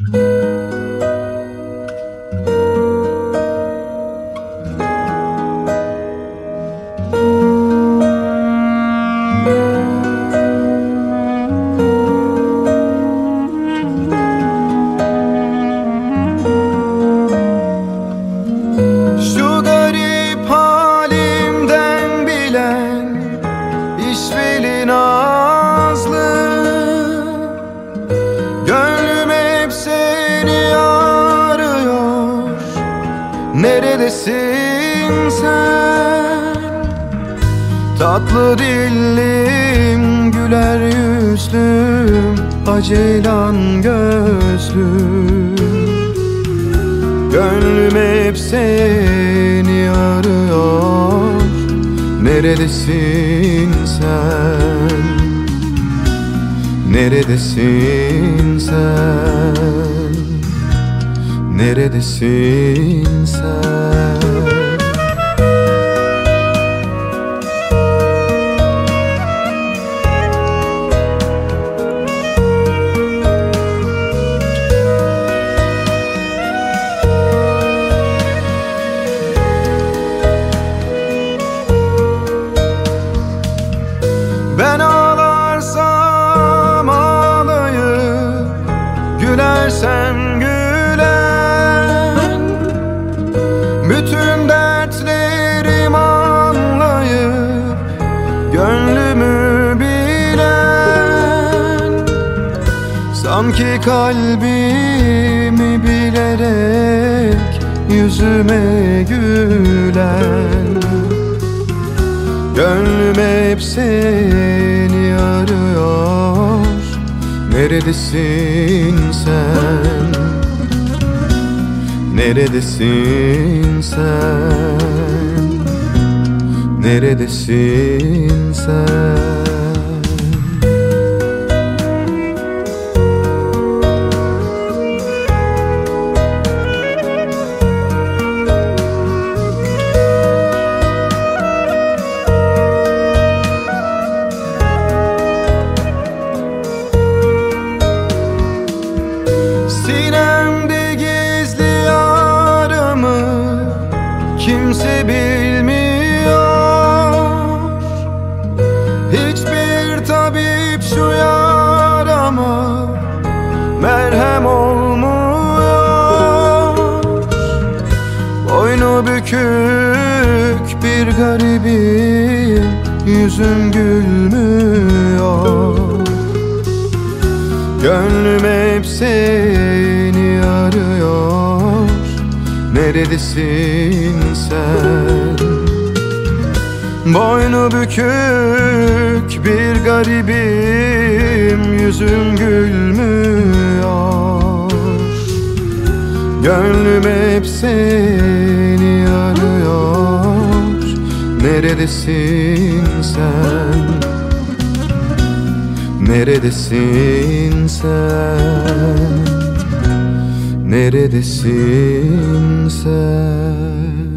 Mm-hmm. Neredesin sen? Tatlı dillim, güler yüzlüm Aceylan gözlüm Gönlüm hep seni arıyor Neredesin sen? Neredesin sen? Neredesin sen? Ben ağlarsam ağlayıp Gülersen Bütün dertlerim anlayıp Gönlümü bilen Sanki kalbimi bilerek Yüzüme gülen Gönlüm hep seni arıyor Neredesin sen? Neredesin sen? Neredesin sen? Bükük bir garibim yüzüm gülmüyor. Gönlüm hep seni arıyor. Neredesin sen? Boynu bükük bir garibim Yüzüm gülmüyor Gönlüm hep seni arıyor Neredesin sen? Neredesin sen? Neredesin sen?